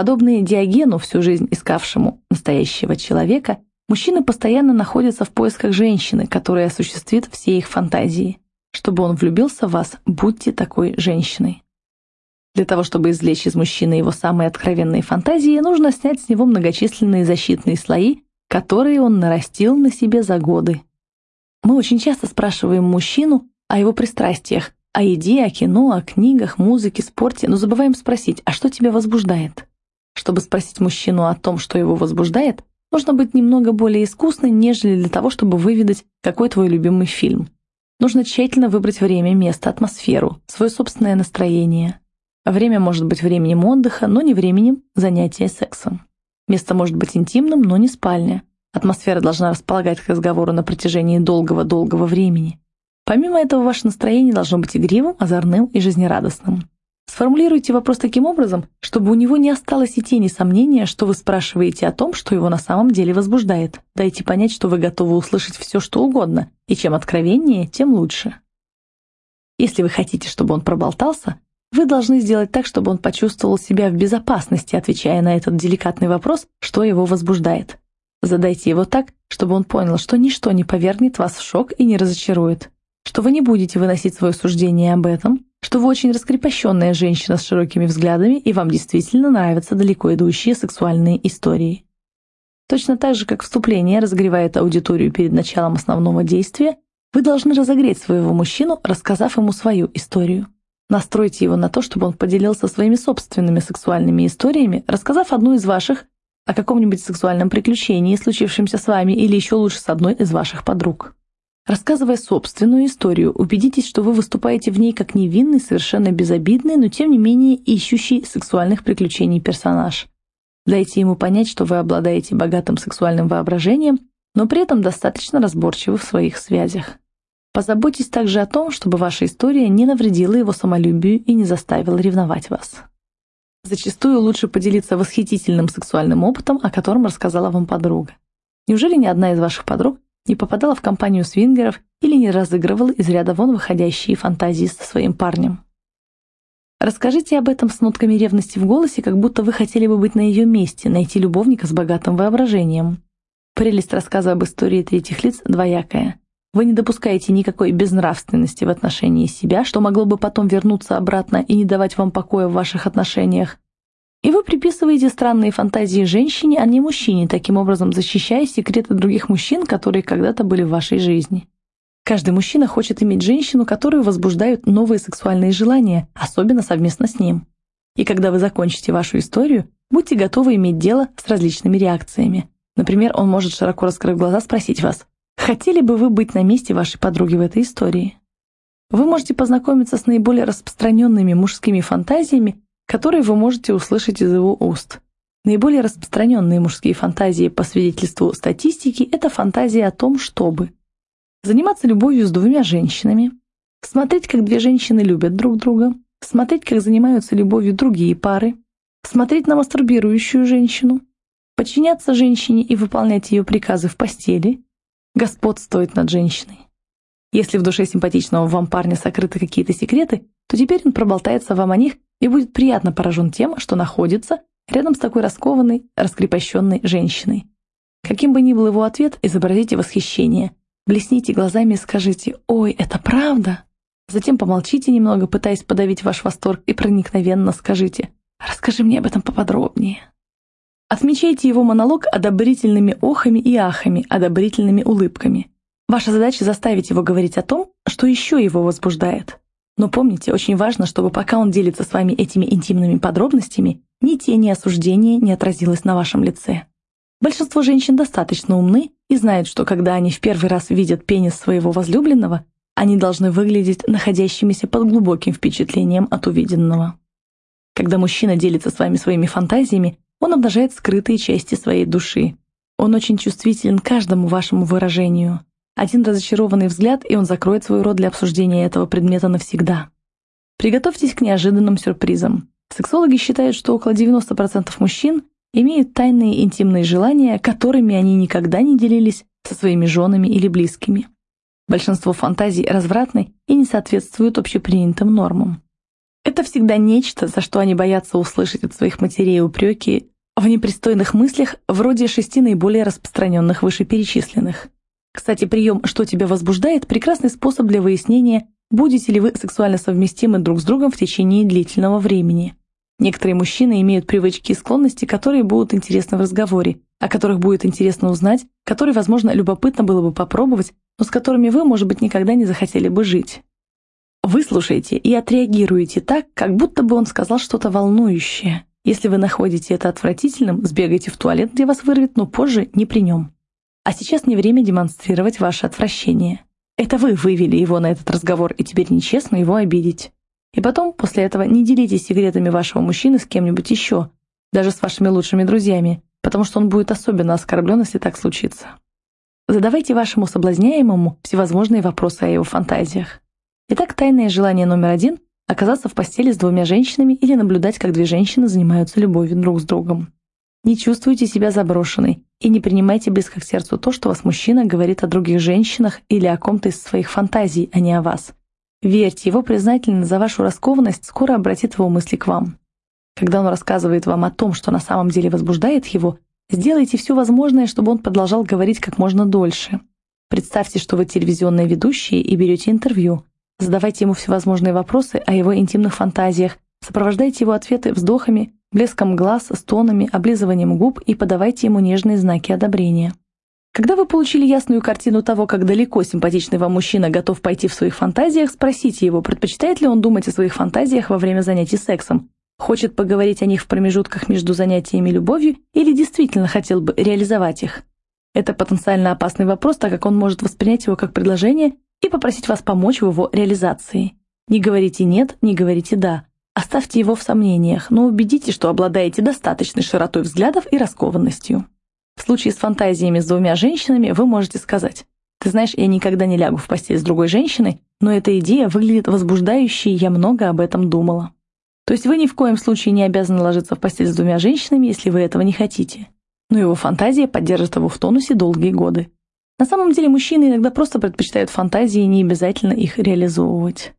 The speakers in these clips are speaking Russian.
Подобные Диогену, всю жизнь искавшему настоящего человека, мужчины постоянно находятся в поисках женщины, которая осуществит все их фантазии. Чтобы он влюбился в вас, будьте такой женщиной. Для того, чтобы извлечь из мужчины его самые откровенные фантазии, нужно снять с него многочисленные защитные слои, которые он нарастил на себе за годы. Мы очень часто спрашиваем мужчину о его пристрастиях, о еде, о кино, о книгах, музыке, спорте, но забываем спросить, а что тебя возбуждает? Чтобы спросить мужчину о том, что его возбуждает, нужно быть немного более искусной, нежели для того, чтобы выведать, какой твой любимый фильм. Нужно тщательно выбрать время, место, атмосферу, свое собственное настроение. Время может быть временем отдыха, но не временем занятия сексом. Место может быть интимным, но не спальня. Атмосфера должна располагать к разговору на протяжении долгого-долгого времени. Помимо этого, ваше настроение должно быть игривым, озорным и жизнерадостным. Сформулируйте вопрос таким образом, чтобы у него не осталось и тени сомнения, что вы спрашиваете о том, что его на самом деле возбуждает. Дайте понять, что вы готовы услышать все, что угодно, и чем откровеннее, тем лучше. Если вы хотите, чтобы он проболтался, вы должны сделать так, чтобы он почувствовал себя в безопасности, отвечая на этот деликатный вопрос, что его возбуждает. Задайте его так, чтобы он понял, что ничто не повергнет вас в шок и не разочарует, что вы не будете выносить свое суждение об этом, что вы очень раскрепощенная женщина с широкими взглядами, и вам действительно нравятся далеко идущие сексуальные истории. Точно так же, как вступление разогревает аудиторию перед началом основного действия, вы должны разогреть своего мужчину, рассказав ему свою историю. Настройте его на то, чтобы он поделился своими собственными сексуальными историями, рассказав одну из ваших о каком-нибудь сексуальном приключении, случившемся с вами, или еще лучше с одной из ваших подруг. Рассказывая собственную историю, убедитесь, что вы выступаете в ней как невинный, совершенно безобидный, но тем не менее ищущий сексуальных приключений персонаж. Дайте ему понять, что вы обладаете богатым сексуальным воображением, но при этом достаточно разборчивы в своих связях. Позаботьтесь также о том, чтобы ваша история не навредила его самолюбию и не заставила ревновать вас. Зачастую лучше поделиться восхитительным сексуальным опытом, о котором рассказала вам подруга. Неужели ни одна из ваших подруг не попадала в компанию свингеров или не разыгрывала из ряда вон выходящие фантазии со своим парнем. Расскажите об этом с нотками ревности в голосе, как будто вы хотели бы быть на ее месте, найти любовника с богатым воображением. Прелесть рассказа об истории третьих лиц двоякая. Вы не допускаете никакой безнравственности в отношении себя, что могло бы потом вернуться обратно и не давать вам покоя в ваших отношениях. И вы приписываете странные фантазии женщине, а не мужчине, таким образом защищая секреты других мужчин, которые когда-то были в вашей жизни. Каждый мужчина хочет иметь женщину, которую возбуждают новые сексуальные желания, особенно совместно с ним. И когда вы закончите вашу историю, будьте готовы иметь дело с различными реакциями. Например, он может, широко раскрыв глаза, спросить вас, хотели бы вы быть на месте вашей подруги в этой истории? Вы можете познакомиться с наиболее распространенными мужскими фантазиями которые вы можете услышать из его уст. Наиболее распространенные мужские фантазии по свидетельству статистики – это фантазия о том, чтобы заниматься любовью с двумя женщинами, смотреть, как две женщины любят друг друга, смотреть, как занимаются любовью другие пары, смотреть на мастурбирующую женщину, подчиняться женщине и выполнять ее приказы в постели, господствовать над женщиной. Если в душе симпатичного вам парня сокрыты какие-то секреты, то теперь он проболтается вам о них и будет приятно поражен тем, что находится рядом с такой раскованной, раскрепощенной женщиной. Каким бы ни был его ответ, изобразите восхищение. Блесните глазами и скажите «Ой, это правда?» Затем помолчите немного, пытаясь подавить ваш восторг, и проникновенно скажите «Расскажи мне об этом поподробнее». Отмечайте его монолог одобрительными охами и ахами, одобрительными улыбками. Ваша задача заставить его говорить о том, что еще его возбуждает. Но помните, очень важно, чтобы пока он делится с вами этими интимными подробностями, ни тени осуждения не отразилось на вашем лице. Большинство женщин достаточно умны и знают, что когда они в первый раз видят пенис своего возлюбленного, они должны выглядеть находящимися под глубоким впечатлением от увиденного. Когда мужчина делится с вами своими фантазиями, он обнажает скрытые части своей души. Он очень чувствителен каждому вашему выражению. Один разочарованный взгляд, и он закроет свой рот для обсуждения этого предмета навсегда. Приготовьтесь к неожиданным сюрпризам. Сексологи считают, что около 90% мужчин имеют тайные интимные желания, которыми они никогда не делились со своими женами или близкими. Большинство фантазий развратны и не соответствуют общепринятым нормам. Это всегда нечто, за что они боятся услышать от своих матерей упреки в непристойных мыслях вроде шести наиболее распространенных вышеперечисленных. Кстати, прием «что тебя возбуждает» – прекрасный способ для выяснения, будете ли вы сексуально совместимы друг с другом в течение длительного времени. Некоторые мужчины имеют привычки и склонности, которые будут интересны в разговоре, о которых будет интересно узнать, которые, возможно, любопытно было бы попробовать, но с которыми вы, может быть, никогда не захотели бы жить. Выслушайте и отреагируйте так, как будто бы он сказал что-то волнующее. Если вы находите это отвратительным, сбегайте в туалет, где вас вырвет, но позже не при нем. А сейчас не время демонстрировать ваше отвращение. Это вы вывели его на этот разговор, и теперь нечестно его обидеть. И потом, после этого, не делитесь секретами вашего мужчины с кем-нибудь еще, даже с вашими лучшими друзьями, потому что он будет особенно оскорблен, если так случится. Задавайте вашему соблазняемому всевозможные вопросы о его фантазиях. Итак, тайное желание номер один – оказаться в постели с двумя женщинами или наблюдать, как две женщины занимаются любовью друг с другом. Не чувствуйте себя заброшенной и не принимайте близко к сердцу то, что вас мужчина говорит о других женщинах или о ком-то из своих фантазий, а не о вас. Верьте, его признательность за вашу раскованность скоро обратит его мысли к вам. Когда он рассказывает вам о том, что на самом деле возбуждает его, сделайте все возможное, чтобы он продолжал говорить как можно дольше. Представьте, что вы телевизионные ведущие и берете интервью. Задавайте ему всевозможные вопросы о его интимных фантазиях, сопровождайте его ответы вздохами, блеском глаз, стонами, облизыванием губ и подавайте ему нежные знаки одобрения. Когда вы получили ясную картину того, как далеко симпатичный вам мужчина готов пойти в своих фантазиях, спросите его, предпочитает ли он думать о своих фантазиях во время занятий сексом, хочет поговорить о них в промежутках между занятиями любовью или действительно хотел бы реализовать их. Это потенциально опасный вопрос, так как он может воспринять его как предложение и попросить вас помочь в его реализации. Не говорите «нет», не говорите «да». Оставьте его в сомнениях, но убедите, что обладаете достаточной широтой взглядов и раскованностью. В случае с фантазиями с двумя женщинами вы можете сказать «Ты знаешь, я никогда не лягу в постель с другой женщиной, но эта идея выглядит возбуждающей, я много об этом думала». То есть вы ни в коем случае не обязаны ложиться в постель с двумя женщинами, если вы этого не хотите. Но его фантазия поддержит его в тонусе долгие годы. На самом деле мужчины иногда просто предпочитают фантазии и не обязательно их реализовывать.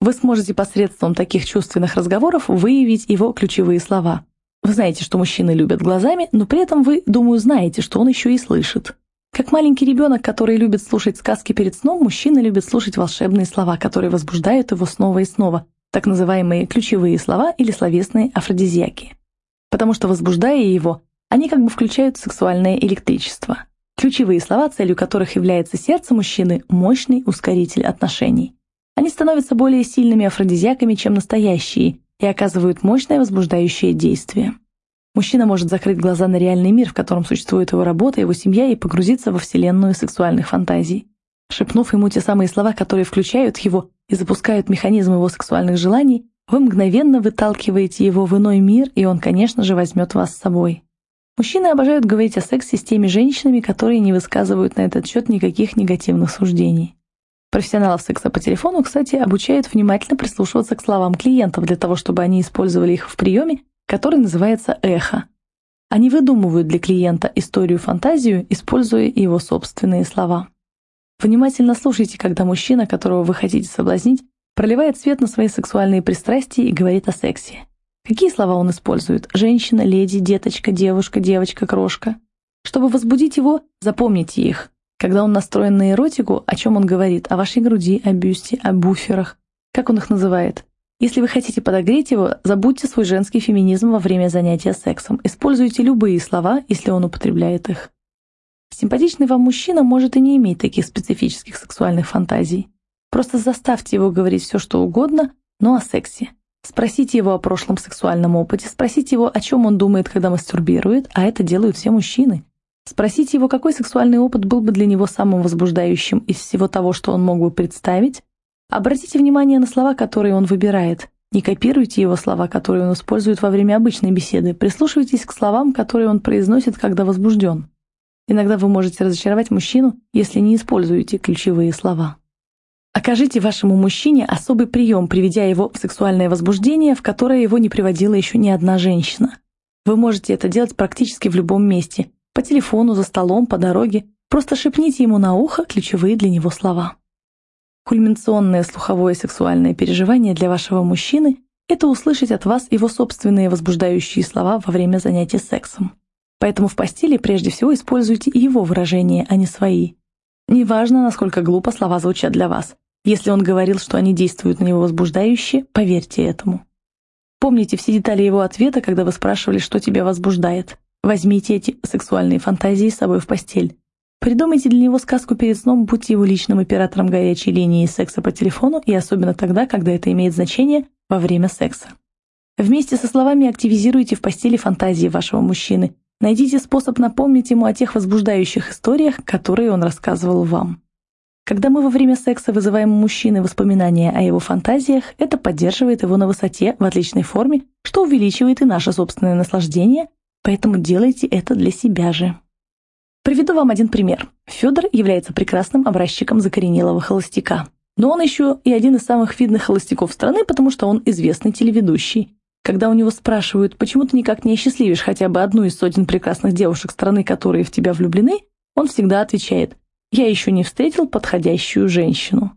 Вы сможете посредством таких чувственных разговоров выявить его ключевые слова. Вы знаете, что мужчины любят глазами, но при этом вы, думаю, знаете, что он еще и слышит. Как маленький ребенок, который любит слушать сказки перед сном, мужчина любит слушать волшебные слова, которые возбуждают его снова и снова, так называемые ключевые слова или словесные афродизиаки. Потому что, возбуждая его, они как бы включают сексуальное электричество – Ключевые слова, целью которых является сердце мужчины – мощный ускоритель отношений. Они становятся более сильными афродизиаками, чем настоящие, и оказывают мощное возбуждающее действие. Мужчина может закрыть глаза на реальный мир, в котором существует его работа, его семья, и погрузиться во вселенную сексуальных фантазий. Шепнув ему те самые слова, которые включают его и запускают механизм его сексуальных желаний, вы мгновенно выталкиваете его в иной мир, и он, конечно же, возьмет вас с собой. Мужчины обожают говорить о сексе с теми женщинами, которые не высказывают на этот счет никаких негативных суждений. Профессионалов секса по телефону, кстати, обучают внимательно прислушиваться к словам клиентов для того, чтобы они использовали их в приеме, который называется эхо. Они выдумывают для клиента историю-фантазию, используя его собственные слова. Внимательно слушайте, когда мужчина, которого вы хотите соблазнить, проливает свет на свои сексуальные пристрастия и говорит о сексе. Какие слова он использует? Женщина, леди, деточка, девушка, девочка, крошка. Чтобы возбудить его, запомните их. Когда он настроен на эротику, о чем он говорит? О вашей груди, о бюсте, о буферах. Как он их называет? Если вы хотите подогреть его, забудьте свой женский феминизм во время занятия сексом. Используйте любые слова, если он употребляет их. Симпатичный вам мужчина может и не иметь таких специфических сексуальных фантазий. Просто заставьте его говорить все, что угодно, но о сексе. Спросите его о прошлом сексуальном опыте, спросите его, о чем он думает, когда мастурбирует, а это делают все мужчины. Спросите его, какой сексуальный опыт был бы для него самым возбуждающим из всего того, что он мог бы представить. Обратите внимание на слова, которые он выбирает. Не копируйте его слова, которые он использует во время обычной беседы. Прислушивайтесь к словам, которые он произносит, когда возбужден. Иногда вы можете разочаровать мужчину, если не используете ключевые слова. Окажите вашему мужчине особый прием, приведя его в сексуальное возбуждение, в которое его не приводила еще ни одна женщина. Вы можете это делать практически в любом месте. По телефону, за столом, по дороге. Просто шепните ему на ухо ключевые для него слова. Кульминационное слуховое сексуальное переживание для вашего мужчины это услышать от вас его собственные возбуждающие слова во время занятия сексом. Поэтому в постели прежде всего используйте его выражения, а не свои. Неважно, насколько глупо слова звучат для вас. Если он говорил, что они действуют на него возбуждающе, поверьте этому. Помните все детали его ответа, когда вы спрашивали, что тебя возбуждает. Возьмите эти сексуальные фантазии с собой в постель. Придумайте для него сказку перед сном, будьте его личным оператором горячей линии секса по телефону и особенно тогда, когда это имеет значение во время секса. Вместе со словами активизируйте в постели фантазии вашего мужчины. Найдите способ напомнить ему о тех возбуждающих историях, которые он рассказывал вам. Когда мы во время секса вызываем у мужчины воспоминания о его фантазиях, это поддерживает его на высоте в отличной форме, что увеличивает и наше собственное наслаждение, поэтому делайте это для себя же. Приведу вам один пример. Федор является прекрасным образчиком закоренелого холостяка. Но он еще и один из самых видных холостяков страны, потому что он известный телеведущий. Когда у него спрашивают, почему ты никак не осчастливишь хотя бы одну из сотен прекрасных девушек страны, которые в тебя влюблены, он всегда отвечает «Я еще не встретил подходящую женщину».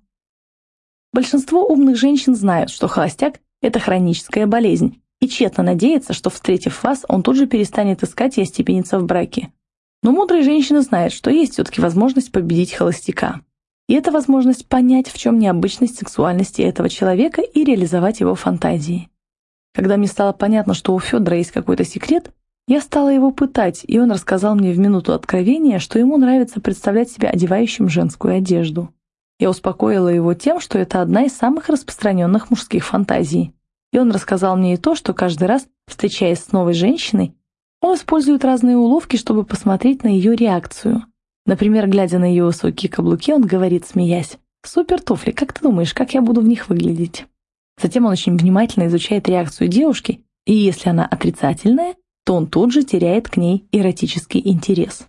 Большинство умных женщин знают, что холостяк – это хроническая болезнь, и тщетно надеется, что, встретив вас, он тут же перестанет искать и остепениться в браке. Но мудрые женщины знают, что есть все-таки возможность победить холостяка. И это возможность понять, в чем необычность сексуальности этого человека и реализовать его фантазии. Когда мне стало понятно, что у Федора есть какой-то секрет, я стала его пытать, и он рассказал мне в минуту откровения, что ему нравится представлять себя одевающим женскую одежду. Я успокоила его тем, что это одна из самых распространенных мужских фантазий. И он рассказал мне и то, что каждый раз, встречаясь с новой женщиной, он использует разные уловки, чтобы посмотреть на ее реакцию. Например, глядя на ее высокие каблуки, он говорит, смеясь, «Супер туфли, как ты думаешь, как я буду в них выглядеть?» Затем он очень внимательно изучает реакцию девушки, и если она отрицательная, то он тут же теряет к ней эротический интерес.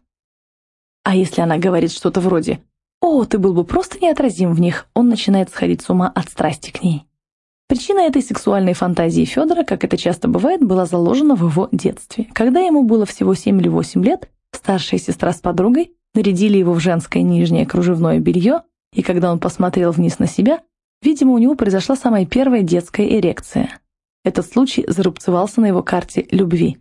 А если она говорит что-то вроде «О, ты был бы просто неотразим в них», он начинает сходить с ума от страсти к ней. Причина этой сексуальной фантазии Федора, как это часто бывает, была заложена в его детстве. Когда ему было всего 7 или 8 лет, старшая сестра с подругой нарядили его в женское нижнее кружевное белье, и когда он посмотрел вниз на себя, видимо, у него произошла самая первая детская эрекция. Этот случай зарубцевался на его карте любви.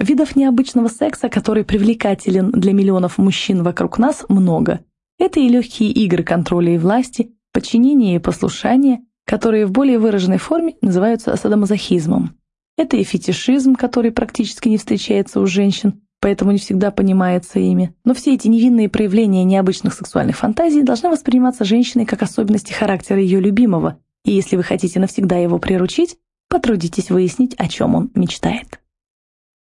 Видов необычного секса, который привлекателен для миллионов мужчин вокруг нас, много. Это и легкие игры контроля и власти, подчинение и послушание – которые в более выраженной форме называются садомазохизмом. Это и фетишизм, который практически не встречается у женщин, поэтому не всегда понимается ими. Но все эти невинные проявления необычных сексуальных фантазий должны восприниматься женщиной как особенности характера ее любимого, и если вы хотите навсегда его приручить, потрудитесь выяснить, о чем он мечтает.